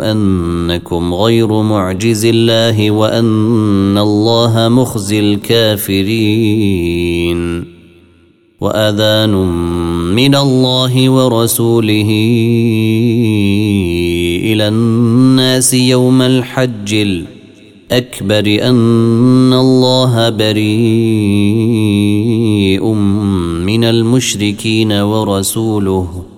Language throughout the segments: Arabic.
أنكم غير معجز الله وأن الله مخزي الكافرين. وأذان من الله ورسوله إلى الناس يوم الحج الأكبر أن الله بريء من المشركين ورسوله.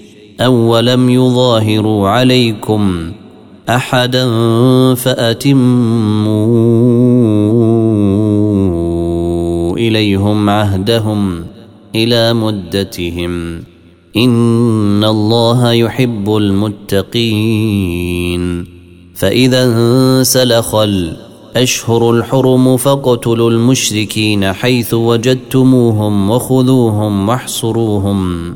أو ولم يظاهروا عليكم أحدا فأتموا إليهم عهدهم إلى مدتهم إن الله يحب المتقين فإذا انسلخ الأشهر الحرم فاقتلوا المشركين حيث وجدتموهم وخذوهم واحصروهم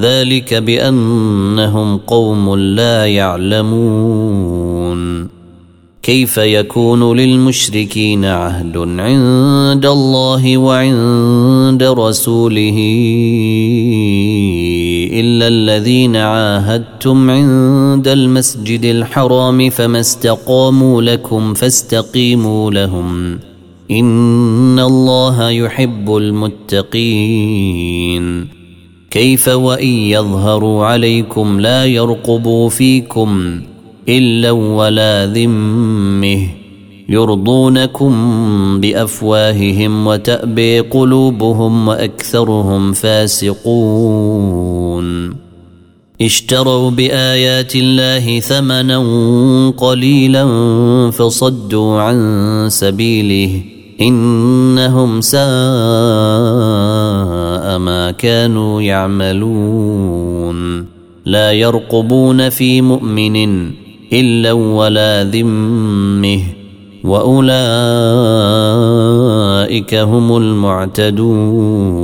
ذلك بأنهم قوم لا يعلمون. كيف يكون للمشركين عهد عند الله وعند رسوله إلا الذين عاهدتم عند المسجد الحرام فما استقاموا لكم فاستقيموا لهم. إن الله يحب المتقين. كيف وإن يظهروا عليكم لا يرقبوا فيكم إلا ولا ذمه يرضونكم بأفواههم وتأبي قلوبهم وأكثرهم فاسقون. اشتروا بآيات الله ثمنا قليلا فصدوا عن سبيله إنهم ساء ما كانوا يعملون. لا يرقبون في مؤمن إلا ولا ذمه وأولئك هم المعتدون.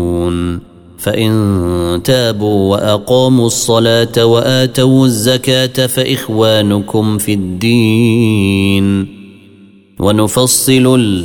فإن تابوا وأقاموا الصلاة وآتوا الزكاة فإخوانكم في الدين. ونفصل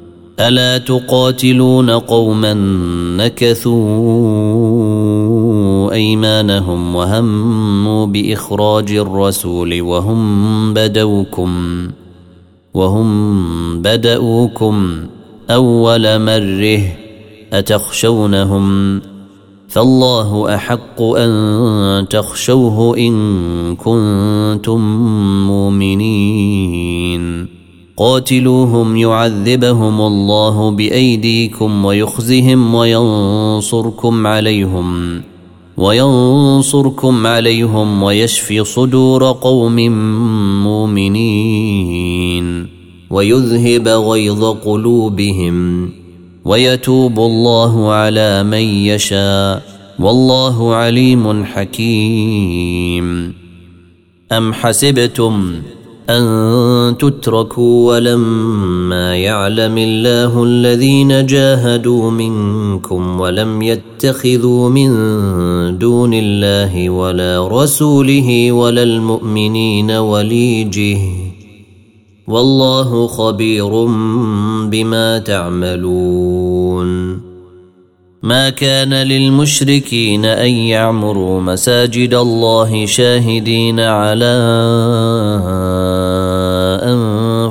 ألا تقاتلون قوما نكثوا أيمانهم وهموا بإخراج الرسول وهم بدوكم وهم بدؤوكم أول مره أتخشونهم؟ فالله أحق أن تخشوه إن كنتم مؤمنين. قاتلوهم يعذبهم الله بأيديكم ويخزهم وينصركم عليهم وينصركم عليهم ويشفي صدور قوم مؤمنين ويذهب غيظ قلوبهم ويتوب الله على من يشاء والله عليم حكيم. أم حسبتم أن تتركوا ولما يعلم الله الذين جاهدوا منكم ولم يتخذوا من دون الله ولا رسوله ولا المؤمنين وليجه والله خبير بما تعملون. ما كان للمشركين أن يعمروا مساجد الله شاهدين على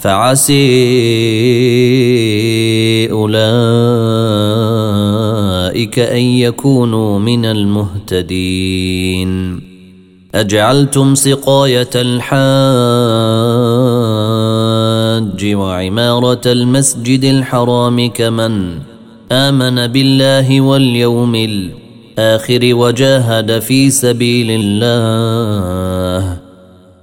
فعسي أولئك أن يكونوا من المهتدين. أجعلتم سقاية الحاج وعمارة المسجد الحرام كمن آمن بالله واليوم الآخر وجاهد في سبيل الله.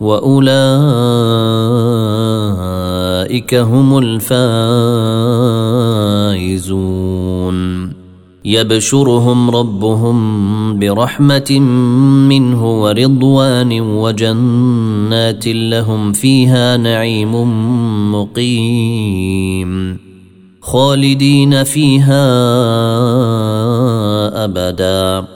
وأولئك هم الفائزون. يبشرهم ربهم برحمة منه ورضوان وجنات لهم فيها نعيم مقيم. خالدين فيها أبدا.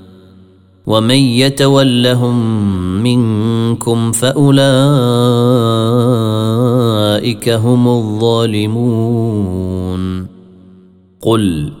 ومن يتولهم منكم فأولئك هم الظالمون. قل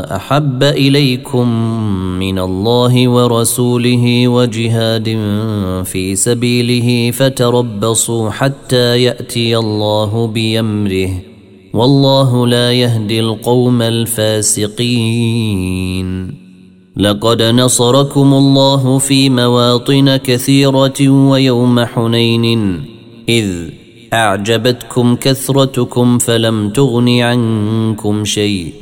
أحب إليكم من الله ورسوله وجهاد في سبيله فتربصوا حتى يأتي الله بأمره والله لا يهدي القوم الفاسقين. لقد نصركم الله في مواطن كثيرة ويوم حنين إذ أعجبتكم كثرتكم فلم تغن عنكم شيء.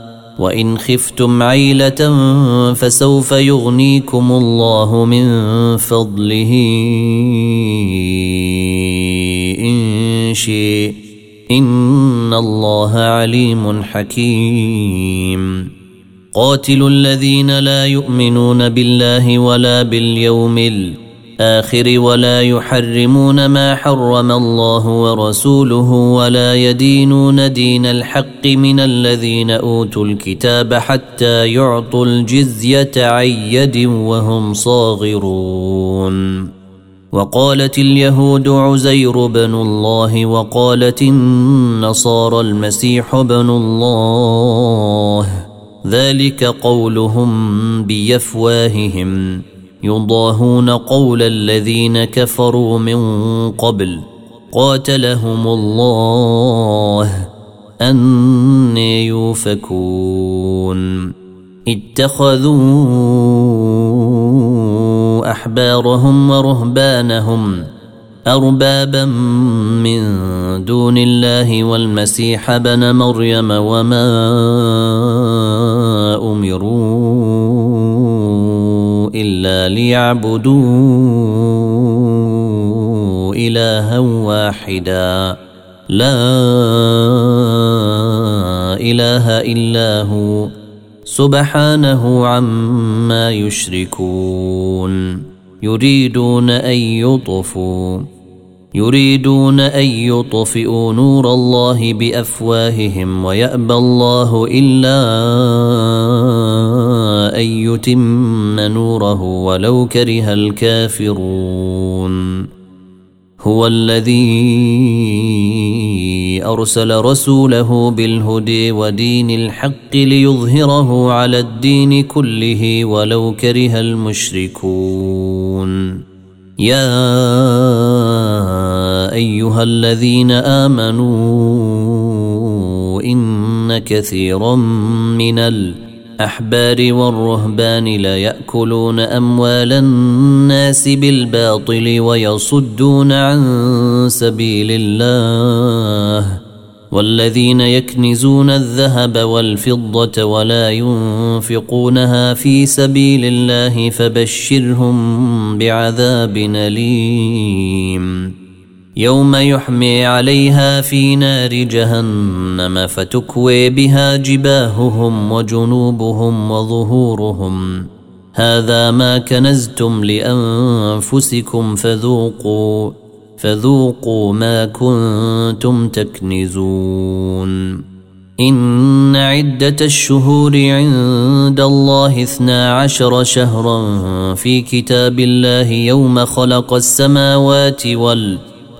وإن خفتم عيلة فسوف يغنيكم الله من فضله شيء إن الله عليم حكيم. قاتل الذين لا يؤمنون بالله ولا باليوم الآخر ولا يحرمون ما حرم الله ورسوله ولا يدينون دين الحق من الذين أوتوا الكتاب حتى يعطوا الجزية عن يد وهم صاغرون. وقالت اليهود عزير بن الله وقالت النصارى المسيح بن الله. ذلك قولهم بيفواههم. يضاهون قول الذين كفروا من قبل قاتلهم الله أن يوفكون اتخذوا أحبارهم ورهبانهم أربابا من دون الله والمسيح بن مريم وما أمروا إلا ليعبدوا إلها واحدا. لا إله إلا هو. سبحانه عما يشركون. يريدون أن يطفوا. يريدون أن يطفئوا نور الله بأفواههم ويأبى الله إلا أن يتم نوره ولو كره الكافرون. هو الذي أرسل رسوله بالهدي ودين الحق ليظهره على الدين كله ولو كره المشركون. يا أيها الذين آمنوا إن كثيرا من الأرض الأحبار والرهبان ليأكلون أموال الناس بالباطل ويصدون عن سبيل الله والذين يكنزون الذهب والفضة ولا ينفقونها في سبيل الله فبشرهم بعذاب أليم. يوم يحمي عليها في نار جهنم فتكوي بها جباههم وجنوبهم وظهورهم. هذا ما كنزتم لأنفسكم فذوقوا فذوقوا ما كنتم تكنزون. إن عدة الشهور عند الله اثنا عشر شهرا في كتاب الله يوم خلق السماوات والارض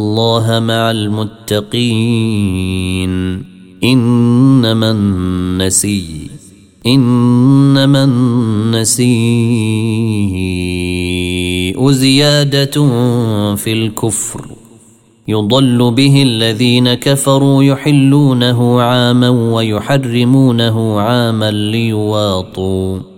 الله مع المتقين. إنما النسي إنما النسيء زيادة في الكفر. يضل به الذين كفروا يحلونه عاما ويحرمونه عاما ليواطوا.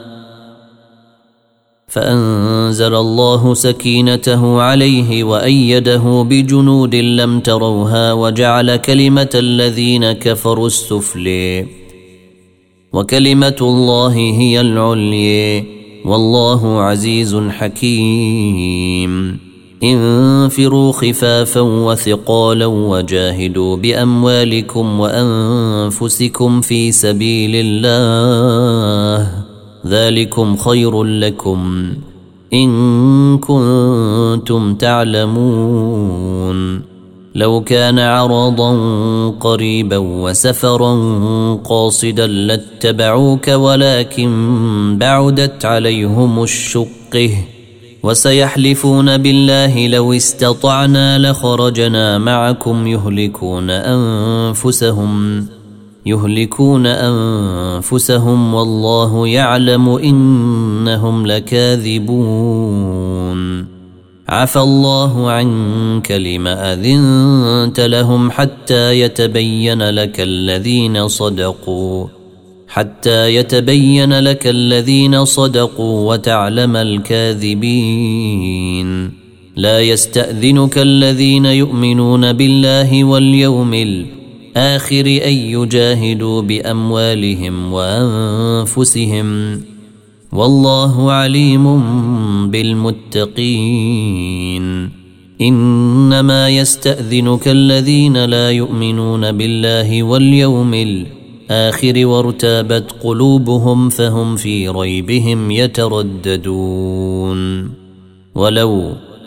فأنزل الله سكينته عليه وأيده بجنود لم تروها وجعل كلمة الذين كفروا السفلي وكلمة الله هي العلي والله عزيز حكيم. انفروا خفافا وثقالا وجاهدوا بأموالكم وأنفسكم في سبيل الله. ذلكم خير لكم إن كنتم تعلمون. لو كان عرضا قريبا وسفرا قاصدا لاتبعوك ولكن بعدت عليهم الشقه وسيحلفون بالله لو استطعنا لخرجنا معكم يهلكون أنفسهم. يهلكون أنفسهم والله يعلم إنهم لكاذبون. عفى الله عنك لما أذنت لهم حتى يتبين لك الذين صدقوا حتى يتبين لك الذين صدقوا وتعلم الكاذبين. لا يستأذنك الذين يؤمنون بالله واليوم الآخر أن يجاهدوا بأموالهم وأنفسهم والله عليم بالمتقين إنما يستأذنك الذين لا يؤمنون بالله واليوم الآخر وارتابت قلوبهم فهم في ريبهم يترددون ولو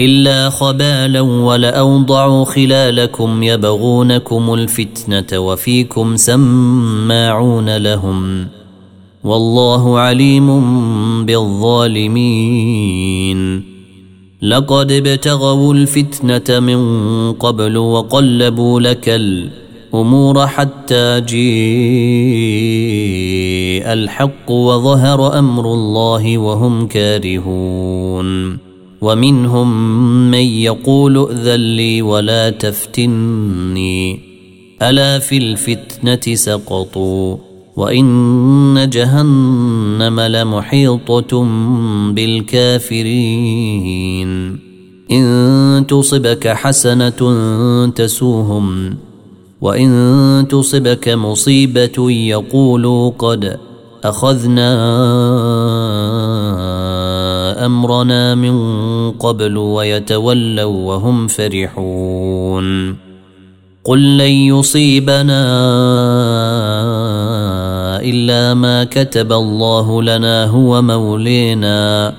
إلا خبالا ولاوضعوا خلالكم يبغونكم الفتنة وفيكم سماعون لهم والله عليم بالظالمين لقد ابتغوا الفتنة من قبل وقلبوا لك الأمور حتى جيء الحق وظهر أمر الله وهم كارهون ومنهم من يقول ائذن لي ولا تفتني. ألا في الفتنة سقطوا وإن جهنم لمحيطة بالكافرين. إن تصبك حسنة تسوهم وإن تصبك مصيبة يقولوا قد أخذنا أمرنا من قبل ويتولوا وهم فرحون. قل لن يصيبنا إلا ما كتب الله لنا هو مولينا.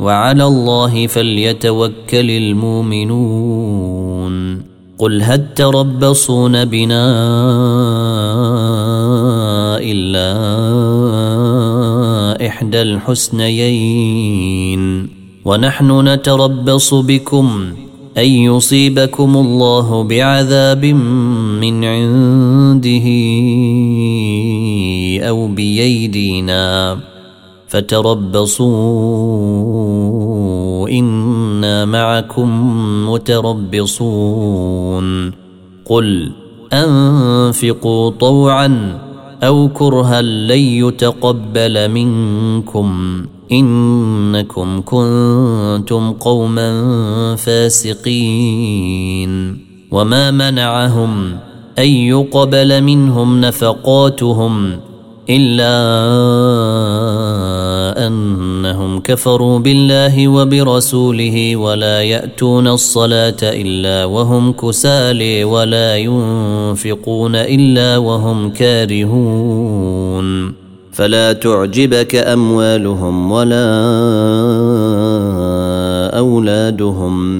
وعلى الله فليتوكل المؤمنون. قل هل تربصون بنا إلا إحدى الحسنيين. ونحن نتربص بكم أن يصيبكم الله بعذاب من عنده أو بأيدينا. فتربصوا إنا معكم متربصون. قل أنفقوا طوعا أو كرها لن يتقبل منكم انكم كنتم قوما فاسقين وما منعهم ان يقبل منهم نفقاتهم إلا أنهم كفروا بالله وبرسوله ولا يأتون الصلاة إلا وهم كسالي ولا ينفقون إلا وهم كارهون. فلا تعجبك أموالهم ولا أولادهم.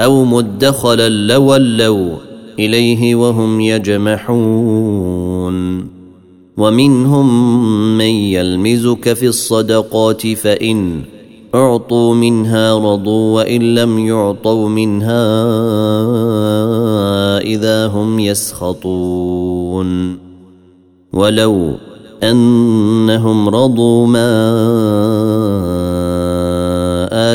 أو مدخلا لولوا إليه وهم يجمحون. ومنهم من يلمزك في الصدقات فإن أعطوا منها رضوا وإن لم يعطوا منها إذا هم يسخطون. ولو أنهم رضوا ما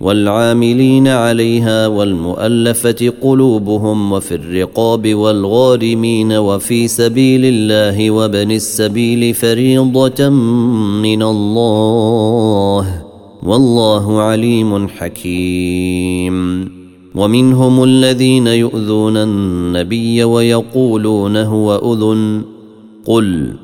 والعاملين عليها والمؤلفة قلوبهم وفي الرقاب والغارمين وفي سبيل الله وابن السبيل فريضة من الله والله عليم حكيم. ومنهم الذين يؤذون النبي ويقولون هو أذن. قل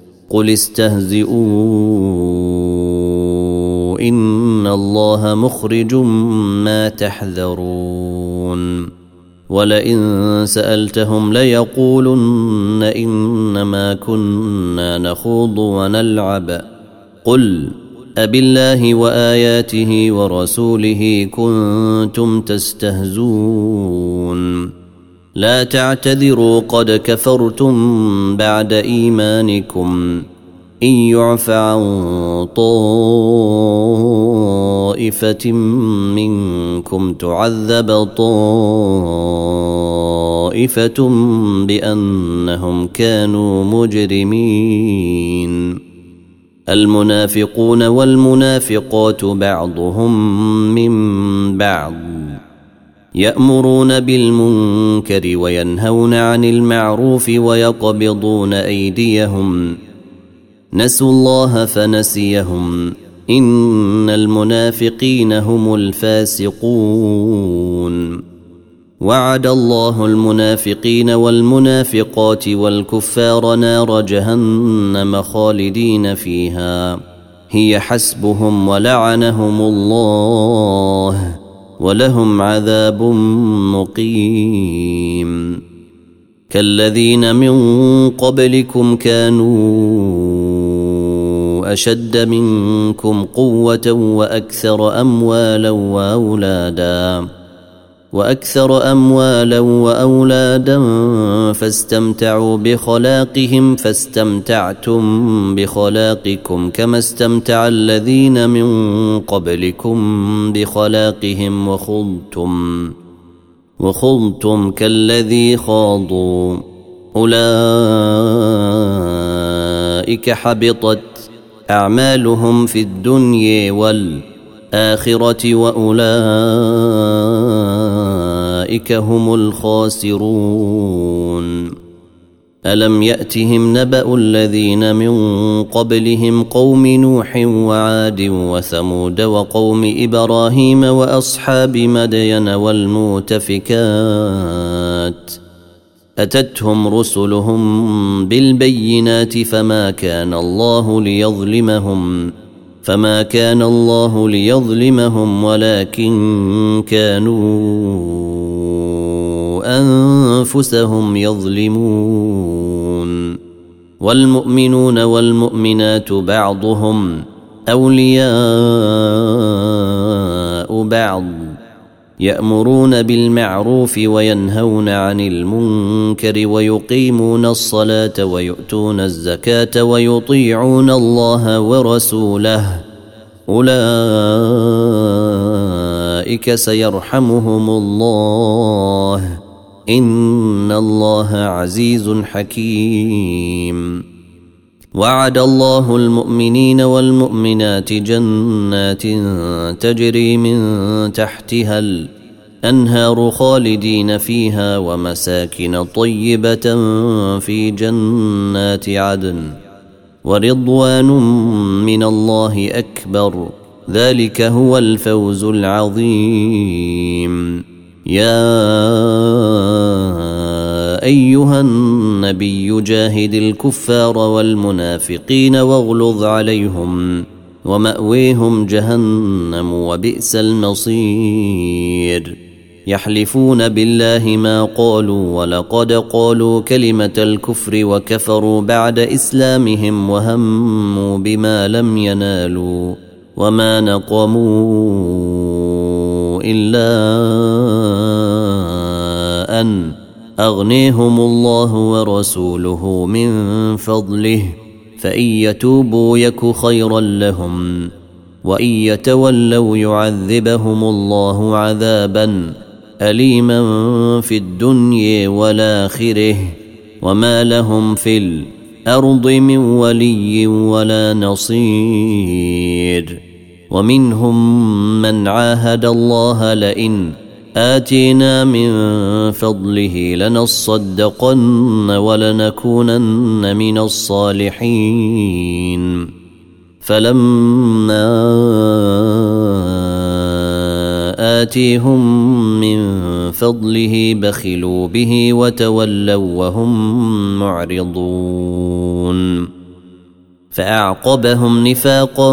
قل استهزئوا إن الله مخرج ما تحذرون. ولئن سألتهم ليقولن إنما كنا نخوض ونلعب. قل أبالله وآياته ورسوله كنتم تستهزون لا تعتذروا قد كفرتم بعد إيمانكم إن يعف عن طائفة منكم تعذب طائفة بأنهم كانوا مجرمين المنافقون والمنافقات بعضهم من بعض يأمرون بالمنكر وينهون عن المعروف ويقبضون أيديهم. نسوا الله فنسيهم. إن المنافقين هم الفاسقون. وعد الله المنافقين والمنافقات والكفار نار جهنم خالدين فيها. هي حسبهم ولعنهم الله. ولهم عذاب مقيم. كالذين من قبلكم كانوا أشد منكم قوة وأكثر أموالا وأولادا. وأكثر أموالا وأولادا فاستمتعوا بخلاقهم فاستمتعتم بخلاقكم كما استمتع الذين من قبلكم بخلاقهم وخضتم وخضتم كالذي خاضوا أولئك حبطت أعمالهم في الدنيا والآخرة وأولئك هم الخاسرون. ألم يأتهم نبأ الذين من قبلهم قوم نوح وعاد وثمود وقوم إبراهيم وأصحاب مدين والمؤتفكات؟ أتتهم رسلهم بالبينات فما كان الله ليظلمهم فما كان الله ليظلمهم ولكن كانوا أنفسهم يظلمون والمؤمنون والمؤمنات بعضهم أولياء بعض يأمرون بالمعروف وينهون عن المنكر ويقيمون الصلاة ويؤتون الزكاة ويطيعون الله ورسوله أولئك سيرحمهم الله إن الله عزيز حكيم. وعد الله المؤمنين والمؤمنات جنات تجري من تحتها الأنهار خالدين فيها ومساكن طيبة في جنات عدن ورضوان من الله أكبر. ذلك هو الفوز العظيم. يا أيها النبي جاهد الكفار والمنافقين واغلظ عليهم ومأويهم جهنم وبئس المصير. يحلفون بالله ما قالوا ولقد قالوا كلمة الكفر وكفروا بعد إسلامهم وهموا بما لم ينالوا وما نقموا إلا أن أغنيهم الله ورسوله من فضله فإن يتوبوا يك خيرا لهم وإن يتولوا يعذبهم الله عذابا اليما في الدنيا والآخرة وما لهم في الأرض من ولي ولا نصير. ومنهم من عاهد الله لئن آتينا من فضله لنصدقن ولنكونن من الصالحين. فلما آتيهم من فضله بخلوا به وتولوا وهم معرضون. فأعقبهم نفاقا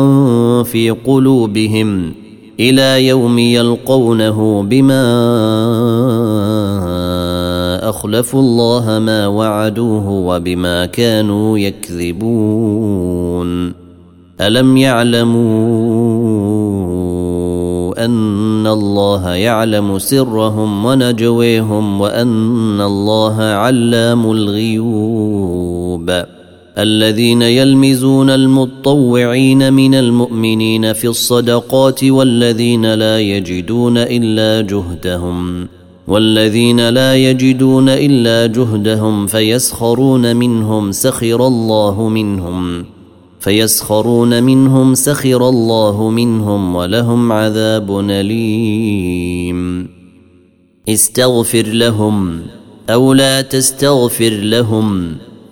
في قلوبهم إلى يوم يلقونه بما أخلفوا الله ما وعدوه وبما كانوا يكذبون. ألم يعلموا أن الله يعلم سرهم ونجويهم وأن الله علام الغيوب؟ الذين يلمزون المطوعين من المؤمنين في الصدقات والذين لا يجدون إلا جهدهم والذين لا يجدون إلا جهدهم فيسخرون منهم سخر الله منهم فيسخرون منهم سخر الله منهم ولهم عذاب أليم. استغفر لهم أو لا تستغفر لهم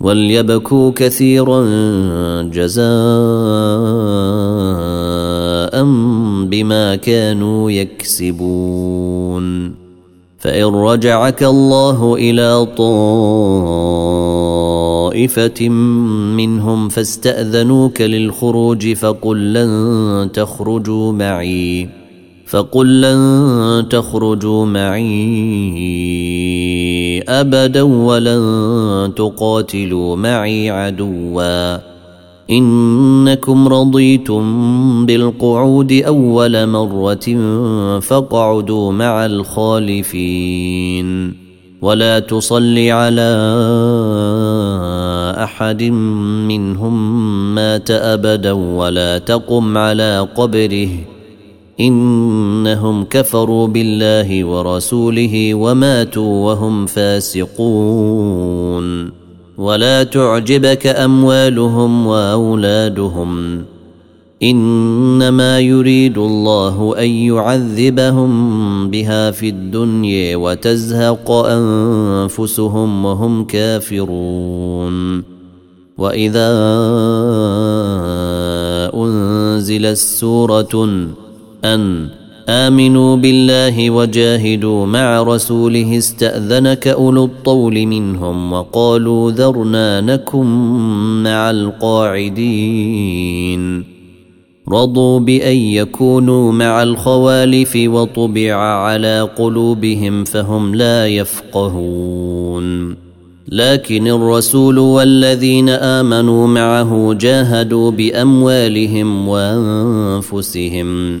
وليبكوا كثيرا جزاء بما كانوا يكسبون. فإن رجعك الله إلى طائف طائفة منهم فاستأذنوك للخروج فقل لن تخرجوا معي فقل لن تخرجوا معي. أبدا ولن تقاتلوا معي عدوا. إنكم رضيتم بالقعود أول مرة فاقعدوا مع الخالفين. ولا تصل على أحد منهم مات أبدا ولا تقم على قبره. إنهم كفروا بالله ورسوله وماتوا وهم فاسقون. ولا تعجبك أموالهم وأولادهم. إنما يريد الله أن يعذبهم بها في الدنيا وتزهق أنفسهم وهم كافرون. وإذا أنزلت سورة ان آمنوا بالله وجاهدوا مع رسوله استأذنك أولو الطول منهم وقالوا ذرنا نكن مع القاعدين. رضوا بأن يكونوا مع الخوالف وطبع على قلوبهم فهم لا يفقهون. لكن الرسول والذين آمنوا معه جاهدوا بأموالهم وأنفسهم.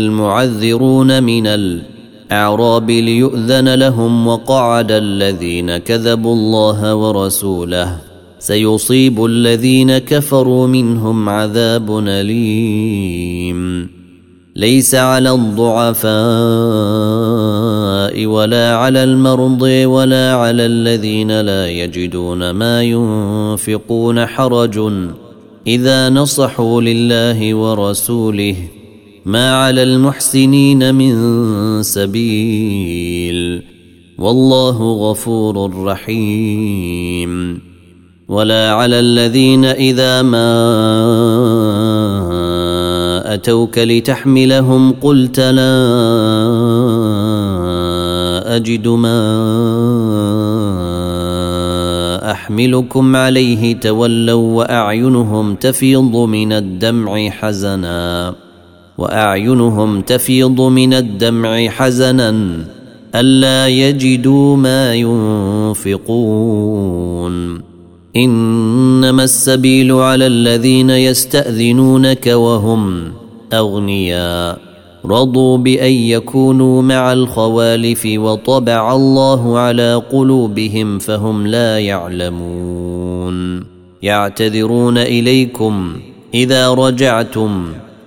المعذرون من الأعراب ليؤذن لهم وقعد الذين كذبوا الله ورسوله. سيصيب الذين كفروا منهم عذاب أليم. ليس على الضعفاء ولا على المرضى ولا على الذين لا يجدون ما ينفقون حرج إذا نصحوا لله ورسوله. ما على المحسنين من سبيل والله غفور رحيم. ولا على الذين إذا ما أتوك لتحملهم قلت لا أجد ما أحملكم عليه تولوا وأعينهم تفيض من الدمع حزنا. وأعينهم تفيض من الدمع حزنا ألا يجدوا ما ينفقون. إنما السبيل على الذين يستأذنونك وهم أغنياء. رضوا بأن يكونوا مع الخوالف وطبع الله على قلوبهم فهم لا يعلمون. يعتذرون إليكم إذا رجعتم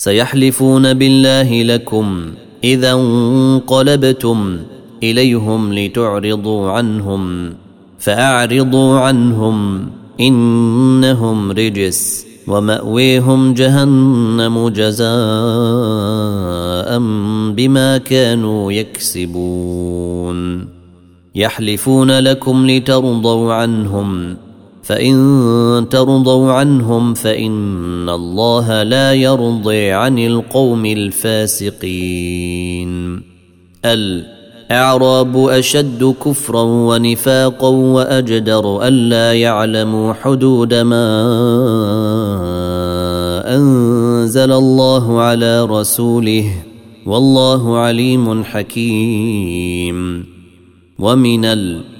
سيحلفون بالله لكم إذا انقلبتم إليهم لتعرضوا عنهم فأعرضوا عنهم إنهم رجس ومأويهم جهنم جزاء بما كانوا يكسبون يحلفون لكم لترضوا عنهم فإن ترضوا عنهم فإن الله لا يرضي عن القوم الفاسقين. الأعراب أشد كفرا ونفاقا وأجدر الا يعلموا حدود ما أنزل الله على رسوله. والله عليم حكيم. ومن الأعراب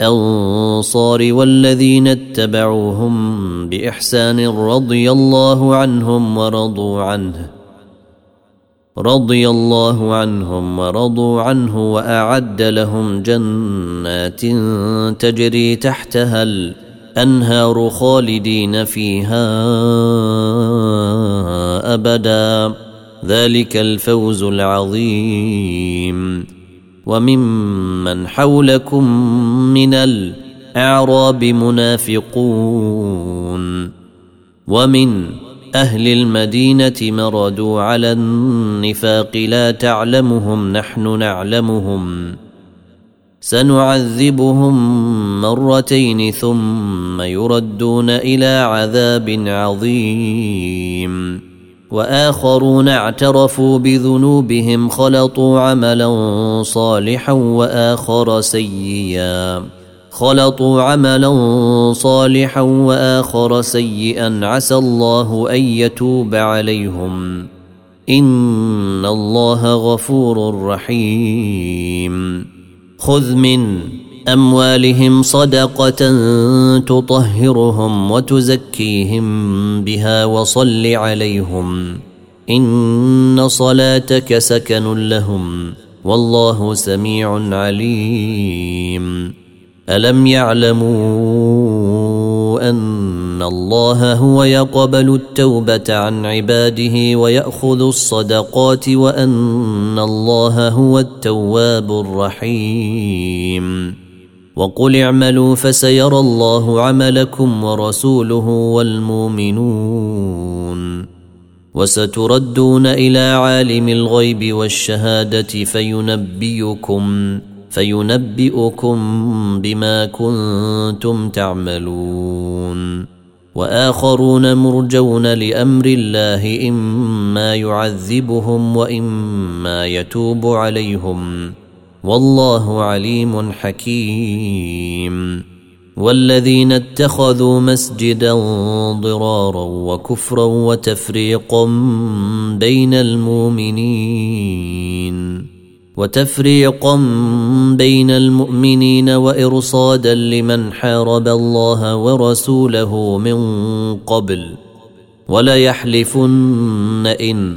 الأنصار والذين اتبعوهم بإحسان رضي الله عنهم ورضوا عنه رضي الله عنهم ورضوا عنه وأعد لهم جنات تجري تحتها الأنهار خالدين فيها أبدا. ذلك الفوز العظيم. وممن حولكم من الأعراب منافقون ومن أهل المدينة مردوا على النفاق لا تعلمهم نحن نعلمهم سنعذبهم مرتين ثم يردون إلى عذاب عظيم وآخرون اعترفوا بذنوبهم خلطوا عملا صالحا وآخر سيئا. خلطوا عملا صالحا وآخر سيئا. عسى الله أن يتوب عليهم. إن الله غفور رحيم. خذ من أموالهم صدقة تطهرهم وتزكيهم بها وصل عليهم. إن صلاتك سكن لهم والله سميع عليم. ألم يعلموا أن الله هو يقبل التوبة عن عباده ويأخذ الصدقات وأن الله هو التواب الرحيم. وقل اعملوا فسيرى الله عملكم ورسوله والمؤمنون. وستردون إلى عالم الغيب والشهادة فينبئكم فينبئكم بما كنتم تعملون. وآخرون مرجون لأمر الله إما يعذبهم وإما يتوب عليهم. والله عليم حكيم. والذين اتخذوا مسجدا ضرارا وكفرا وتفريقا بين المؤمنين وتفريقا بين المؤمنين وإرصادا لمن حارب الله ورسوله من قبل وليحلفن إن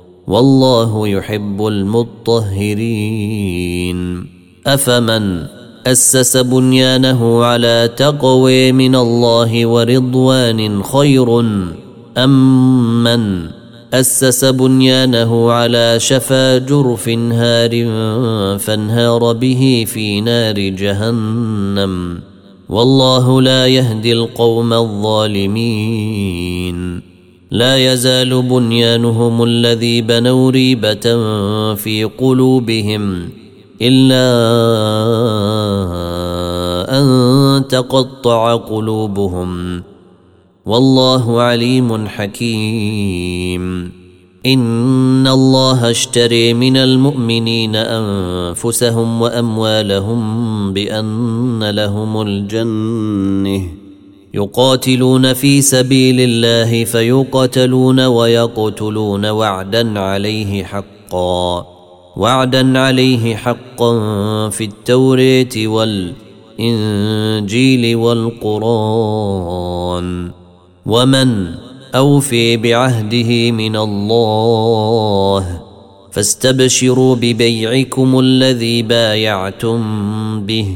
والله يحب المطهرين. أفمن أسس بنيانه على تقوى من الله ورضوان خير؟ أم من أسس بنيانه على شفا جرف هار فانهار به في نار جهنم؟ والله لا يهدي القوم الظالمين. لا يزال بنيانهم الذي بنوا ريبة في قلوبهم إلا أن تقطع قلوبهم. والله عليم حكيم. إن الله اشتري من المؤمنين أنفسهم وأموالهم بأن لهم الجنة. يقاتلون في سبيل الله فيقتلون ويقتلون وعدا عليه حقا. وعدا عليه حقا في التوريت والإنجيل والقرآن. ومن أوفي بعهده من الله فاستبشروا ببيعكم الذي بايعتم به.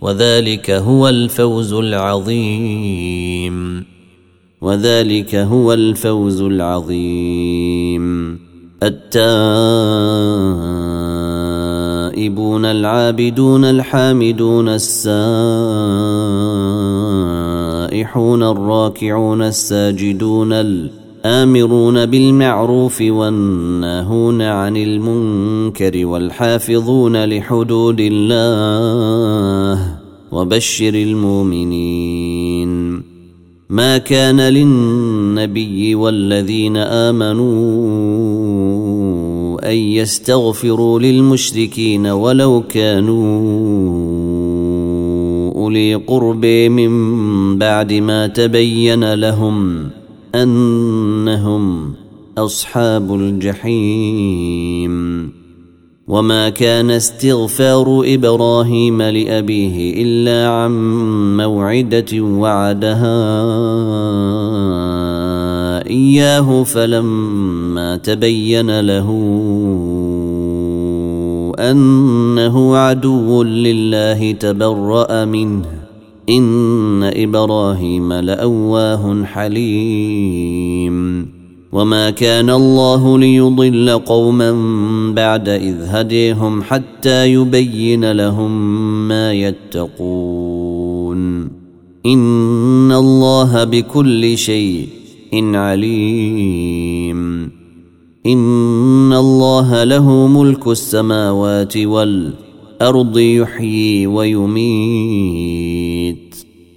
وذلك هو الفوز العظيم. وذلك هو الفوز العظيم. التائبون العابدون الحامدون السائحون الراكعون الساجدون الآمرون بالمعروف والناهون عن المنكر والحافظون لحدود الله وبشر المؤمنين. ما كان للنبي والذين آمنوا أن يستغفروا للمشركين ولو كانوا أولي قرب من بعد ما تبين لهم أنهم أصحاب الجحيم. وما كان استغفار إبراهيم لأبيه إلا عن موعدة وعدها إياه فلما تبين له أنه عدو لله تبرأ منه. إن إبراهيم لأواه حليم. وما كان الله ليضل قوما بعد إذ هديهم حتى يبين لهم ما يتقون. إن الله بكل شيء عليم. إن الله له ملك السماوات والأرض يحيي ويميت.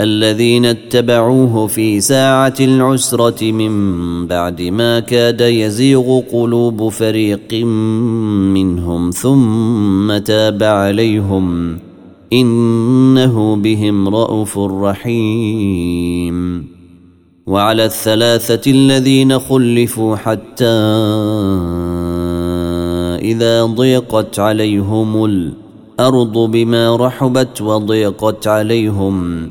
الذين اتبعوه في ساعة العسرة من بعد ما كاد يزيغ قلوب فريق منهم ثم تاب عليهم إنه بهم رءوف رحيم. وعلى الثلاثة الذين خلفوا حتى إذا ضيقت عليهم الأرض بما رحبت وضيقت عليهم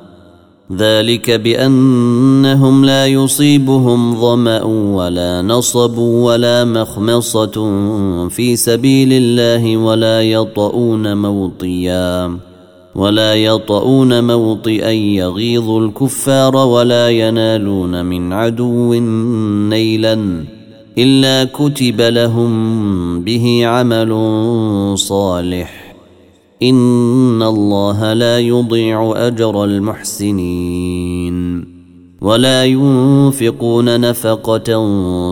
ذلك بأنهم لا يصيبهم ظمأ ولا نصب ولا مخمصة في سبيل الله ولا يطؤون موطيا ولا يطؤون موطئا يغيظ الكفار ولا ينالون من عدو نيلا إلا كتب لهم به عمل صالح. ان الله لا يضيع اجر المحسنين ولا ينفقون نفقه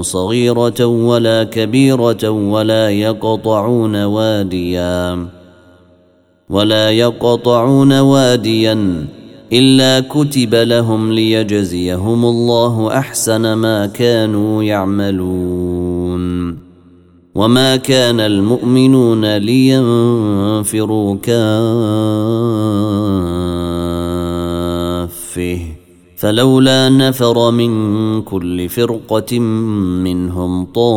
صغيره ولا كبيره ولا يقطعون واديا ولا يقطعون واديا الا كتب لهم ليجزيهم الله احسن ما كانوا يعملون وما كان المؤمنون لينفروا كافه فلولا نفر من كل فرقة منهم طائفة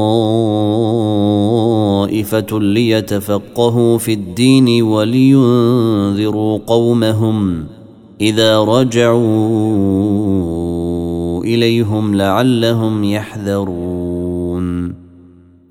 ليتفقهوا في الدين ولينذروا قومهم إذا رجعوا إليهم لعلهم يحذرون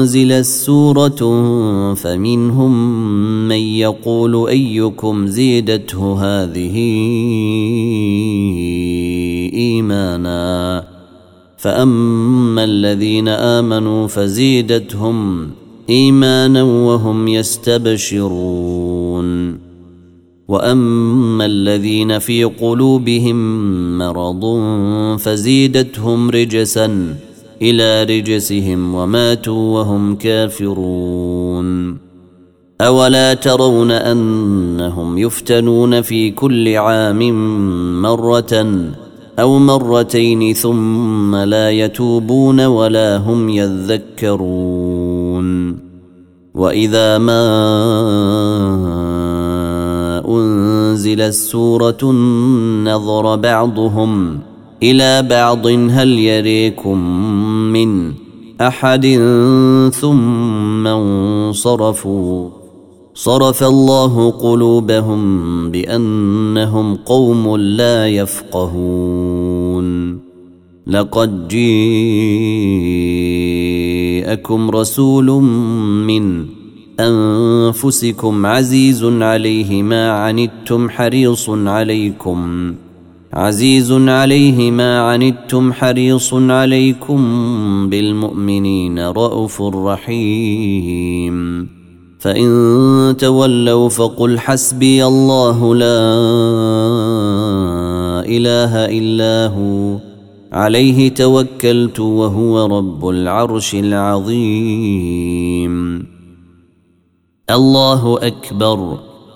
أنزلت سورة فمنهم من يقول أيكم زيدته هذه إيمانا فأما الذين آمنوا فزيدتهم إيمانا وهم يستبشرون وأما الذين في قلوبهم مرض فزيدتهم رجسا إلى رجسهم وماتوا وهم كافرون. أولا ترون أنهم يفتنون في كل عام مرة أو مرتين ثم لا يتوبون ولا هم يذكرون. وإذا ما أنزلت سوره نظر بعضهم إلى بعض هل يريكم من أحد ثم انصرفوا. صرف الله قلوبهم بأنهم قوم لا يفقهون. لقد جيءكم رسول من أنفسكم عزيز عليه ما عنتم حريص عليكم. عزيز عليه ما عنتم حريص عليكم بالمؤمنين رءوف رحيم. فإن تولوا فقل حسبي الله لا إله إلا هو. عليه توكلت وهو رب العرش العظيم. الله أكبر.